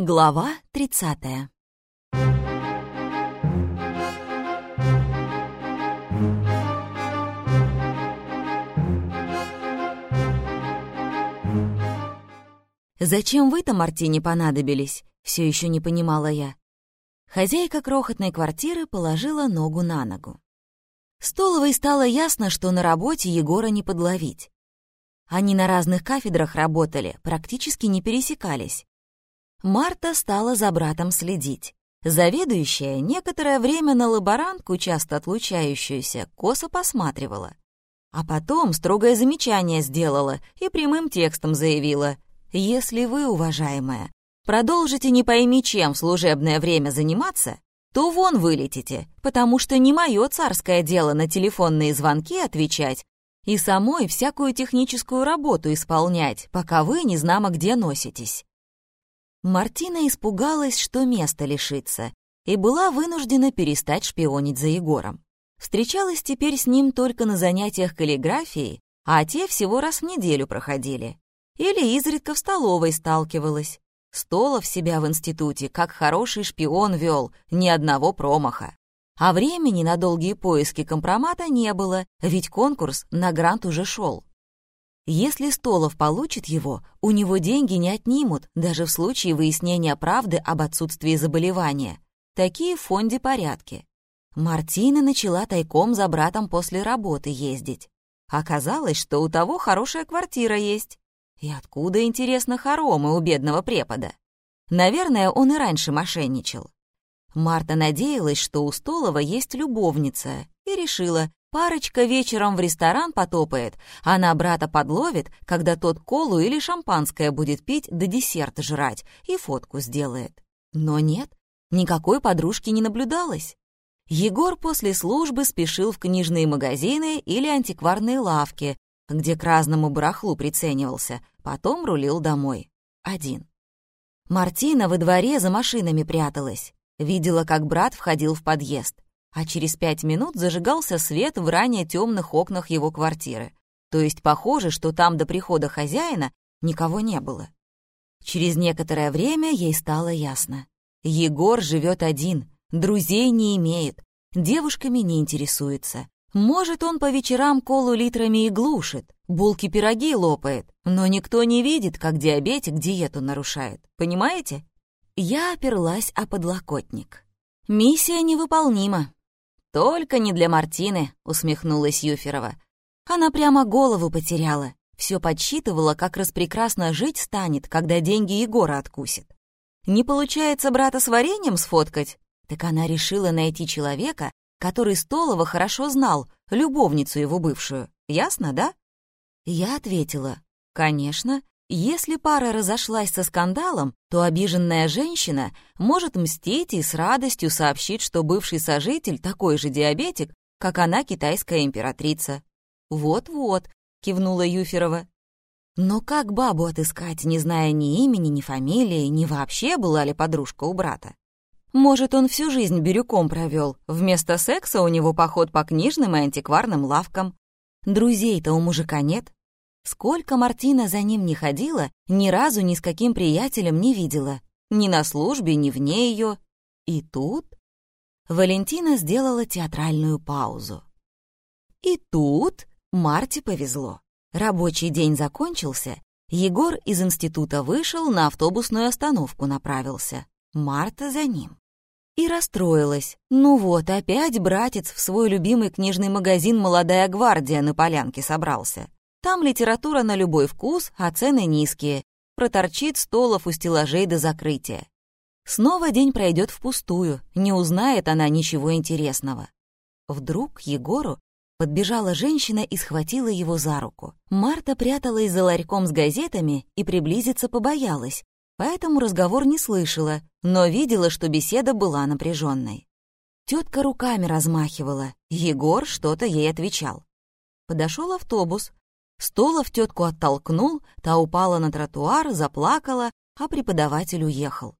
Глава 30 «Зачем вы-то, Мартине, понадобились?» — все еще не понимала я. Хозяйка крохотной квартиры положила ногу на ногу. Столовой стало ясно, что на работе Егора не подловить. Они на разных кафедрах работали, практически не пересекались. Марта стала за братом следить. Заведующая некоторое время на лаборантку, часто отлучающуюся, косо посматривала. А потом строгое замечание сделала и прямым текстом заявила «Если вы, уважаемая, продолжите не пойми чем в служебное время заниматься, то вон вылетите, потому что не мое царское дело на телефонные звонки отвечать и самой всякую техническую работу исполнять, пока вы не знамо где носитесь. Мартина испугалась, что место лишится, и была вынуждена перестать шпионить за Егором. Встречалась теперь с ним только на занятиях каллиграфией, а те всего раз в неделю проходили. Или изредка в столовой сталкивалась. Столов себя в институте, как хороший шпион вел, ни одного промаха. А времени на долгие поиски компромата не было, ведь конкурс на грант уже шел. Если Столов получит его, у него деньги не отнимут, даже в случае выяснения правды об отсутствии заболевания. Такие в фонде порядки. Мартина начала тайком за братом после работы ездить. Оказалось, что у того хорошая квартира есть. И откуда, интересно, хоромы у бедного препода? Наверное, он и раньше мошенничал. Марта надеялась, что у Столова есть любовница, и решила, Парочка вечером в ресторан потопает, она брата подловит, когда тот колу или шампанское будет пить да десерт жрать, и фотку сделает. Но нет, никакой подружки не наблюдалось. Егор после службы спешил в книжные магазины или антикварные лавки, где к разному барахлу приценивался, потом рулил домой. Один. Мартина во дворе за машинами пряталась. Видела, как брат входил в подъезд а через пять минут зажигался свет в ранее темных окнах его квартиры. То есть похоже, что там до прихода хозяина никого не было. Через некоторое время ей стало ясно. Егор живет один, друзей не имеет, девушками не интересуется. Может, он по вечерам колу литрами и глушит, булки-пироги лопает, но никто не видит, как диабетик диету нарушает. Понимаете? Я оперлась о подлокотник. Миссия невыполнима. «Только не для Мартины», — усмехнулась Юферова. Она прямо голову потеряла. Все подсчитывала, как распрекрасно жить станет, когда деньги Егора откусит. Не получается брата с вареньем сфоткать? Так она решила найти человека, который Столова хорошо знал, любовницу его бывшую. Ясно, да? Я ответила, конечно, если пара разошлась со скандалом, то обиженная женщина может мстить и с радостью сообщить, что бывший сожитель такой же диабетик, как она китайская императрица. «Вот-вот», — кивнула Юферова. «Но как бабу отыскать, не зная ни имени, ни фамилии, ни вообще была ли подружка у брата? Может, он всю жизнь бирюком провел, вместо секса у него поход по книжным и антикварным лавкам. Друзей-то у мужика нет, Сколько Мартина за ним не ходила, ни разу ни с каким приятелем не видела. Ни на службе, ни вне ее. И тут... Валентина сделала театральную паузу. И тут Марте повезло. Рабочий день закончился, Егор из института вышел, на автобусную остановку направился. Марта за ним. И расстроилась. Ну вот, опять братец в свой любимый книжный магазин «Молодая гвардия» на полянке собрался. Там литература на любой вкус, а цены низкие. Проторчит столов у стеллажей до закрытия. Снова день пройдет впустую, не узнает она ничего интересного. Вдруг Егору подбежала женщина и схватила его за руку. Марта пряталась за ларьком с газетами и приблизиться побоялась, поэтому разговор не слышала, но видела, что беседа была напряженной. Тетка руками размахивала, Егор что-то ей отвечал. Подошел автобус, Столов тетку оттолкнул, та упала на тротуар, заплакала, а преподаватель уехал.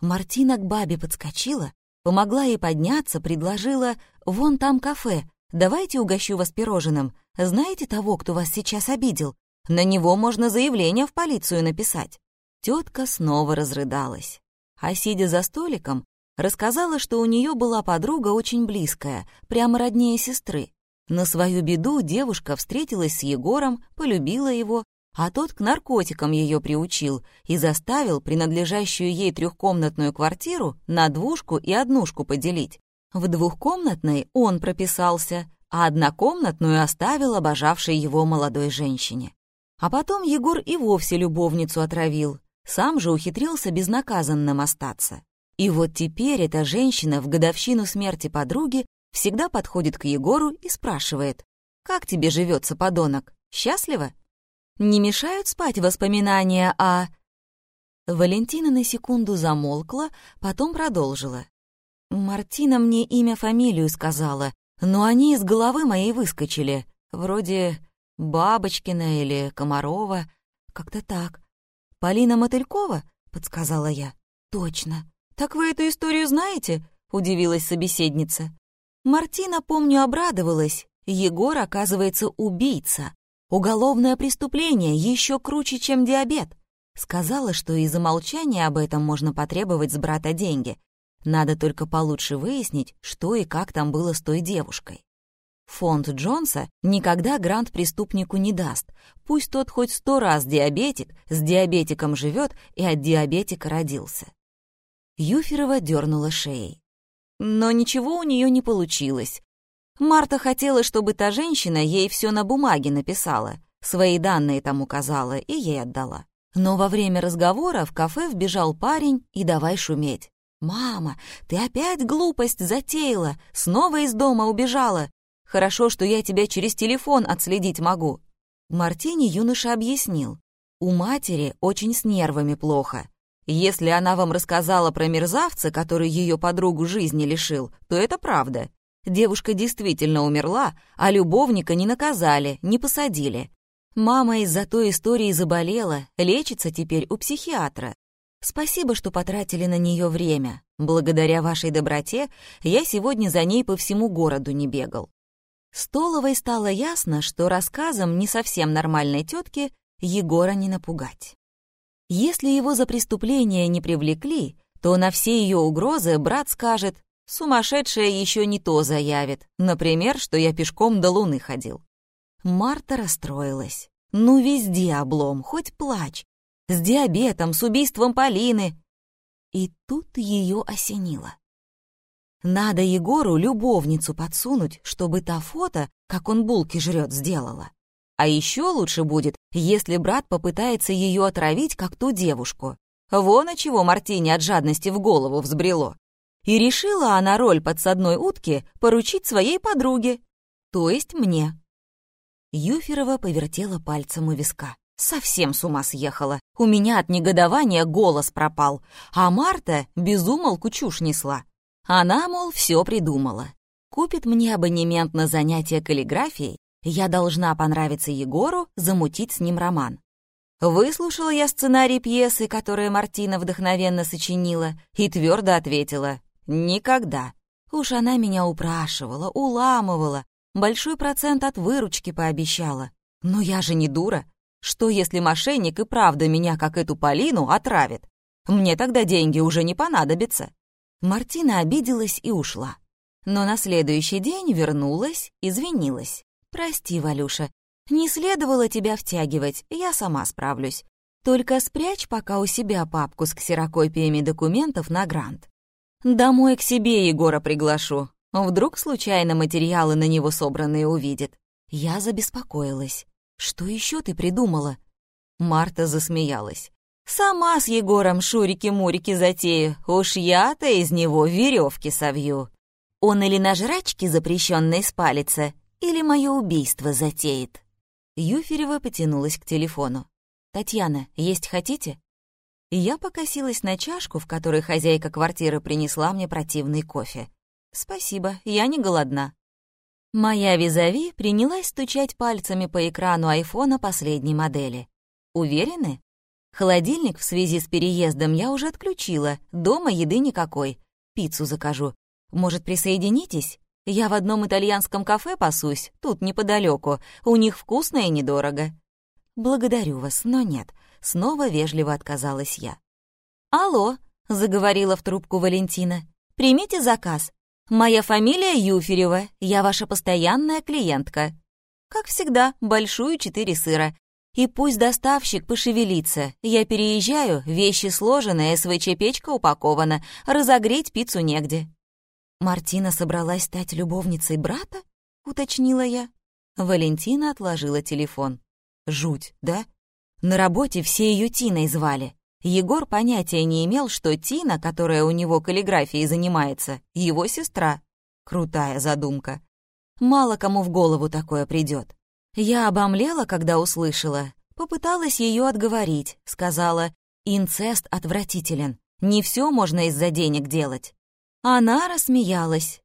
Мартина к бабе подскочила, помогла ей подняться, предложила «Вон там кафе, давайте угощу вас пирожным. Знаете того, кто вас сейчас обидел? На него можно заявление в полицию написать». Тетка снова разрыдалась. а сидя за столиком, рассказала, что у нее была подруга очень близкая, прямо роднее сестры. На свою беду девушка встретилась с Егором, полюбила его, а тот к наркотикам ее приучил и заставил принадлежащую ей трехкомнатную квартиру на двушку и однушку поделить. В двухкомнатной он прописался, а однокомнатную оставил обожавшей его молодой женщине. А потом Егор и вовсе любовницу отравил, сам же ухитрился безнаказанным остаться. И вот теперь эта женщина в годовщину смерти подруги всегда подходит к Егору и спрашивает, «Как тебе живется, подонок? Счастливо?» Не мешают спать воспоминания о... Валентина на секунду замолкла, потом продолжила. Мартина мне имя-фамилию сказала, но они из головы моей выскочили. Вроде Бабочкина или Комарова. Как-то так. «Полина Мотылькова?» — подсказала я. «Точно. Так вы эту историю знаете?» — удивилась собеседница. Мартина, помню, обрадовалась. Егор, оказывается, убийца. Уголовное преступление еще круче, чем диабет. Сказала, что из-за молчания об этом можно потребовать с брата деньги. Надо только получше выяснить, что и как там было с той девушкой. Фонд Джонса никогда грант преступнику не даст. Пусть тот хоть сто раз диабетик, с диабетиком живет и от диабетика родился. Юферова дернула шеей. Но ничего у нее не получилось. Марта хотела, чтобы та женщина ей все на бумаге написала, свои данные там указала и ей отдала. Но во время разговора в кафе вбежал парень и давай шуметь. «Мама, ты опять глупость затеяла, снова из дома убежала. Хорошо, что я тебя через телефон отследить могу». Мартини юноша объяснил. «У матери очень с нервами плохо. Если она вам рассказала про мерзавца, который ее подругу жизни лишил, то это правда. Девушка действительно умерла, а любовника не наказали, не посадили. Мама из-за той истории заболела, лечится теперь у психиатра. Спасибо, что потратили на нее время. Благодаря вашей доброте я сегодня за ней по всему городу не бегал. Столовой стало ясно, что рассказом не совсем нормальной тетки Егора не напугать. Если его за преступление не привлекли, то на все ее угрозы брат скажет Сумасшедшая еще не то заявит. Например, что я пешком до Луны ходил. Марта расстроилась. Ну, везде облом, хоть плачь. С диабетом, с убийством Полины. И тут ее осенило. Надо Егору любовницу подсунуть, чтобы та фото, как он булки жрет, сделала. А еще лучше будет, если брат попытается ее отравить, как ту девушку. Вон от чего Мартине от жадности в голову взбрело. И решила она роль подсадной утки поручить своей подруге, то есть мне. Юферова повертела пальцем у виска. Совсем с ума съехала. У меня от негодования голос пропал, а Марта безумолку чушь несла. Она, мол, все придумала. Купит мне абонемент на занятия каллиграфией, я должна понравиться Егору, замутить с ним роман. Выслушала я сценарий пьесы, которую Мартина вдохновенно сочинила, и твердо ответила Никогда. Уж она меня упрашивала, уламывала, большой процент от выручки пообещала. Но я же не дура. Что, если мошенник и правда меня, как эту Полину, отравит? Мне тогда деньги уже не понадобятся. Мартина обиделась и ушла. Но на следующий день вернулась, извинилась. «Прости, Валюша, не следовало тебя втягивать, я сама справлюсь. Только спрячь пока у себя папку с ксерокопиями документов на грант. Домой к себе Егора приглашу. Вдруг случайно материалы на него собранные увидит. Я забеспокоилась. Что еще ты придумала? Марта засмеялась. Сама с Егором шурики-мурики затею. Уж я-то из него веревки совью. Он или на жрачке запрещенной спалится, или мое убийство затеет. Юферева потянулась к телефону. «Татьяна, есть хотите?» Я покосилась на чашку, в которой хозяйка квартиры принесла мне противный кофе. «Спасибо, я не голодна». Моя визави принялась стучать пальцами по экрану айфона последней модели. «Уверены?» Холодильник в связи с переездом я уже отключила, дома еды никакой. Пиццу закажу. Может, присоединитесь? Я в одном итальянском кафе пасусь, тут неподалеку. У них вкусно и недорого. Благодарю вас, но нет. Снова вежливо отказалась я. «Алло, заговорила в трубку Валентина. «Примите заказ. Моя фамилия Юферева, я ваша постоянная клиентка. Как всегда, большую четыре сыра. И пусть доставщик пошевелится. Я переезжаю, вещи сложены, СВЧ-печка упакована, разогреть пиццу негде». «Мартина собралась стать любовницей брата?» — уточнила я. Валентина отложила телефон. «Жуть, да? На работе все ее Тиной звали. Егор понятия не имел, что Тина, которая у него каллиграфией занимается, его сестра. Крутая задумка. Мало кому в голову такое придет. Я обомлела, когда услышала. Попыталась ее отговорить, сказала, инцест отвратителен, не все можно из-за денег делать. Она рассмеялась.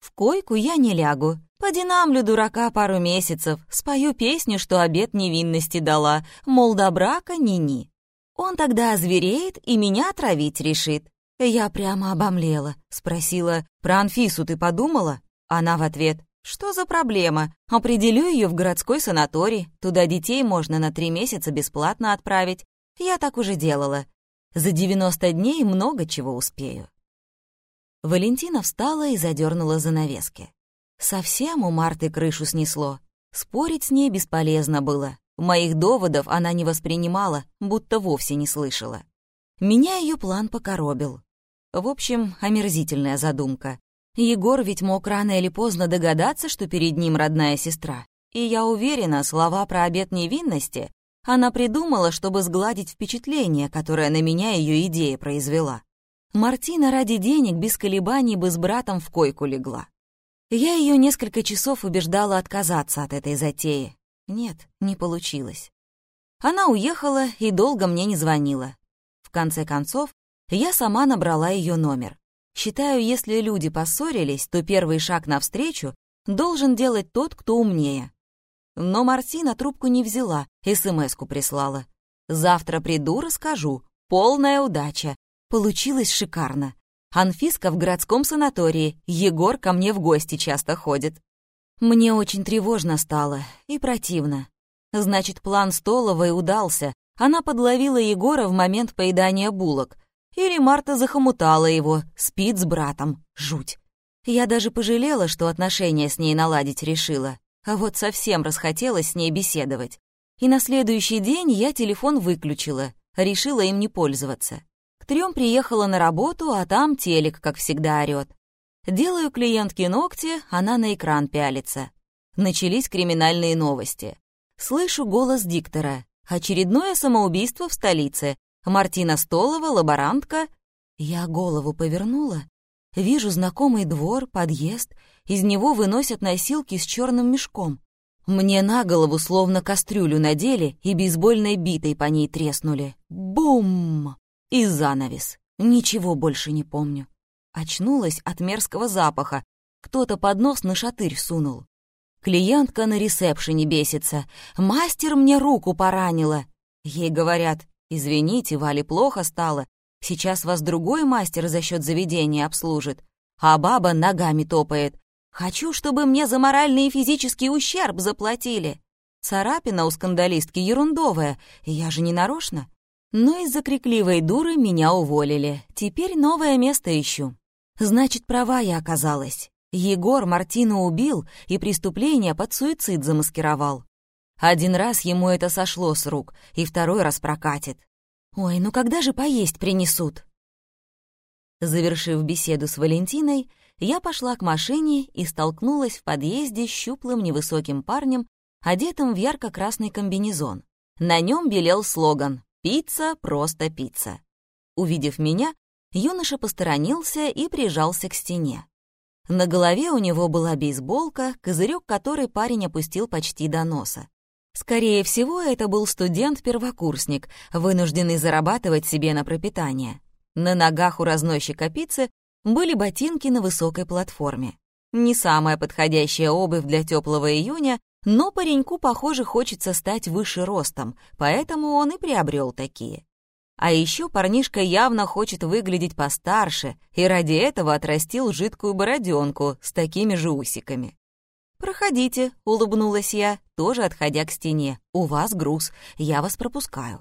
В койку я не лягу, подинамлю дурака пару месяцев, спою песню, что обет невинности дала, мол, до брака ни-ни. Он тогда озвереет и меня отравить решит. Я прямо обомлела, спросила, «Про Анфису ты подумала?» Она в ответ, «Что за проблема? Определю ее в городской санаторий. Туда детей можно на три месяца бесплатно отправить. Я так уже делала. За 90 дней много чего успею». Валентина встала и задернула занавески. Совсем у Марты крышу снесло. Спорить с ней бесполезно было. Моих доводов она не воспринимала, будто вовсе не слышала. Меня ее план покоробил. В общем, омерзительная задумка. Егор ведь мог рано или поздно догадаться, что перед ним родная сестра. И я уверена, слова про обет невинности она придумала, чтобы сгладить впечатление, которое на меня ее идея произвела. Мартина ради денег без колебаний бы с братом в койку легла. Я ее несколько часов убеждала отказаться от этой затеи, нет, не получилось. Она уехала и долго мне не звонила. В конце концов, я сама набрала ее номер. Считаю, если люди поссорились, то первый шаг навстречу должен делать тот, кто умнее. Но Мартина трубку не взяла, СМС-ку прислала. «Завтра приду, расскажу. Полная удача. Получилось шикарно. Анфиска в городском санатории, Егор ко мне в гости часто ходит. Мне очень тревожно стало и противно. Значит, план Столовой удался. Она подловила Егора в момент поедания булок. Или Марта захомутала его, спит с братом. Жуть. Я даже пожалела, что отношения с ней наладить решила. А вот совсем расхотелось с ней беседовать. И на следующий день я телефон выключила, решила им не пользоваться. К трем приехала на работу, а там телек, как всегда, орёт. Делаю клиентке ногти, она на экран пялится. Начались криминальные новости. Слышу голос диктора. Очередное самоубийство в столице. Мартина Столова, лаборантка. Я голову повернула. Вижу знакомый двор, подъезд. Из него выносят носилки с черным мешком. Мне на голову словно кастрюлю надели и бейсбольной битой по ней треснули. Бум! И занавес. Ничего больше не помню. Очнулась от мерзкого запаха. Кто-то под нос на шатырь сунул. Клиентка на ресепшене бесится. «Мастер мне руку поранила!» Ей говорят, «Извините, Вале плохо стало. Сейчас вас другой мастер за счет заведения обслужит». А баба ногами топает. «Хочу, чтобы мне за моральный и физический ущерб заплатили». Царапина у скандалистки ерундовая, я же не нарочно. Но из-за крикливой дуры меня уволили. Теперь новое место ищу. Значит, права я оказалась. Егор Мартину убил и преступление под суицид замаскировал. Один раз ему это сошло с рук, и второй раз прокатит. Ой, ну когда же поесть принесут? Завершив беседу с Валентиной, я пошла к машине и столкнулась в подъезде с щуплым невысоким парнем, одетым в ярко-красный комбинезон. На нем белел слоган «Пицца, просто пицца». Увидев меня, юноша посторонился и прижался к стене. На голове у него была бейсболка, козырек которой парень опустил почти до носа. Скорее всего, это был студент-первокурсник, вынужденный зарабатывать себе на пропитание. На ногах у разносчика пиццы были ботинки на высокой платформе. Не самая подходящая обувь для теплого июня, но пареньку, похоже, хочется стать выше ростом, поэтому он и приобрел такие. А еще парнишка явно хочет выглядеть постарше и ради этого отрастил жидкую бороденку с такими же усиками. «Проходите», — улыбнулась я, тоже отходя к стене. «У вас груз, я вас пропускаю».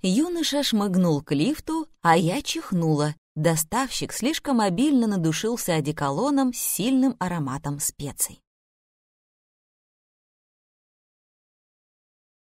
Юноша шмыгнул к лифту, а я чихнула. Доставщик слишком обильно надушился одеколоном с сильным ароматом специй.